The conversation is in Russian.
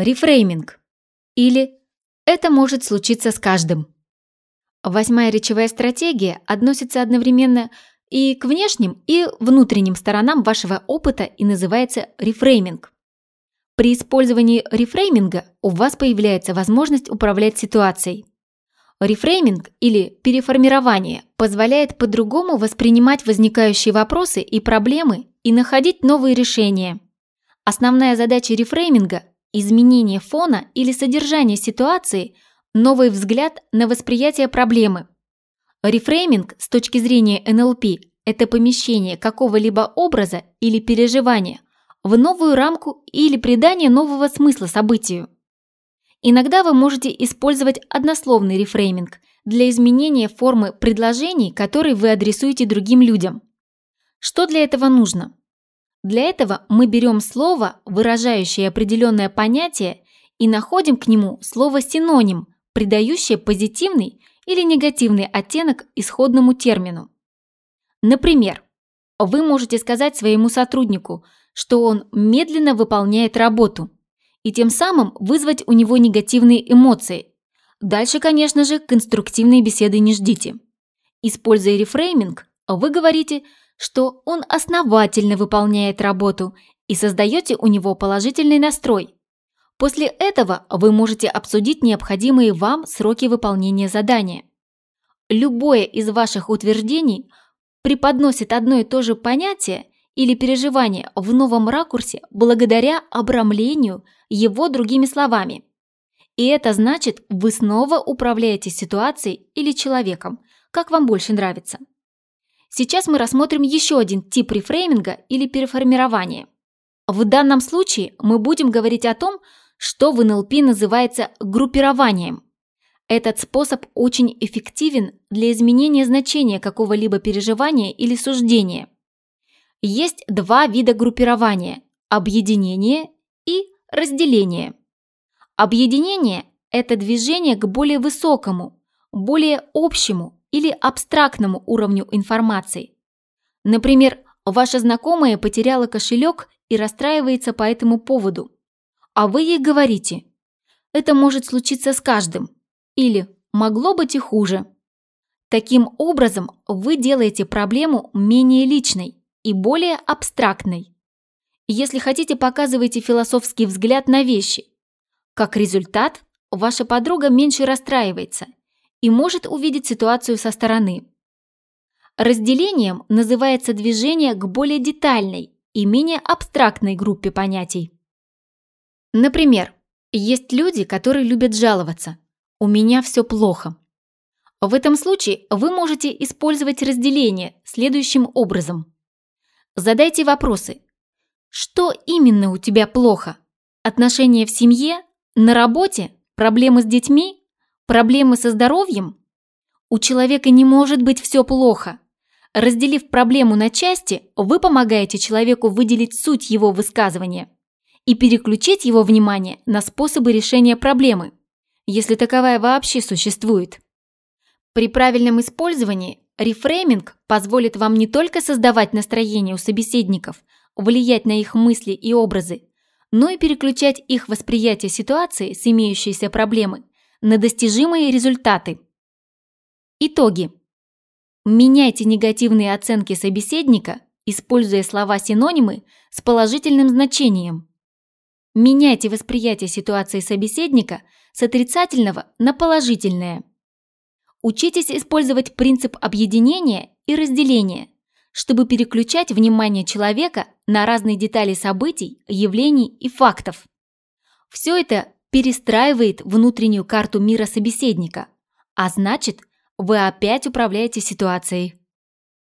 Рефрейминг. Или «это может случиться с каждым». Восьмая речевая стратегия относится одновременно и к внешним, и внутренним сторонам вашего опыта и называется рефрейминг. При использовании рефрейминга у вас появляется возможность управлять ситуацией. Рефрейминг или переформирование позволяет по-другому воспринимать возникающие вопросы и проблемы и находить новые решения. Основная задача рефрейминга – изменение фона или содержания ситуации, новый взгляд на восприятие проблемы. Рефрейминг с точки зрения НЛП – это помещение какого-либо образа или переживания в новую рамку или придание нового смысла событию. Иногда вы можете использовать однословный рефрейминг для изменения формы предложений, которые вы адресуете другим людям. Что для этого нужно? Для этого мы берем слово, выражающее определенное понятие, и находим к нему слово-синоним, придающее позитивный или негативный оттенок исходному термину. Например, вы можете сказать своему сотруднику, что он медленно выполняет работу – и тем самым вызвать у него негативные эмоции. Дальше, конечно же, конструктивные беседы не ждите. Используя рефрейминг, вы говорите, что он основательно выполняет работу и создаете у него положительный настрой. После этого вы можете обсудить необходимые вам сроки выполнения задания. Любое из ваших утверждений преподносит одно и то же понятие или переживание в новом ракурсе благодаря обрамлению его другими словами. И это значит, вы снова управляете ситуацией или человеком, как вам больше нравится. Сейчас мы рассмотрим еще один тип рефрейминга или переформирования. В данном случае мы будем говорить о том, что в НЛП называется группированием. Этот способ очень эффективен для изменения значения какого-либо переживания или суждения – есть два вида группирования – объединение и разделение. Объединение – это движение к более высокому, более общему или абстрактному уровню информации. Например, ваша знакомая потеряла кошелек и расстраивается по этому поводу. А вы ей говорите «это может случиться с каждым» или «могло быть и хуже». Таким образом, вы делаете проблему менее личной и более абстрактной. Если хотите, показывайте философский взгляд на вещи. Как результат, ваша подруга меньше расстраивается и может увидеть ситуацию со стороны. Разделением называется движение к более детальной и менее абстрактной группе понятий. Например, есть люди, которые любят жаловаться. «У меня все плохо». В этом случае вы можете использовать разделение следующим образом. Задайте вопросы. Что именно у тебя плохо? Отношения в семье? На работе? Проблемы с детьми? Проблемы со здоровьем? У человека не может быть все плохо. Разделив проблему на части, вы помогаете человеку выделить суть его высказывания и переключить его внимание на способы решения проблемы, если таковая вообще существует. При правильном использовании Рефрейминг позволит вам не только создавать настроение у собеседников, влиять на их мысли и образы, но и переключать их восприятие ситуации с имеющейся проблемой на достижимые результаты. Итоги. Меняйте негативные оценки собеседника, используя слова-синонимы с положительным значением. Меняйте восприятие ситуации собеседника с отрицательного на положительное. Учитесь использовать принцип объединения и разделения, чтобы переключать внимание человека на разные детали событий, явлений и фактов. Все это перестраивает внутреннюю карту мира собеседника, а значит, вы опять управляете ситуацией.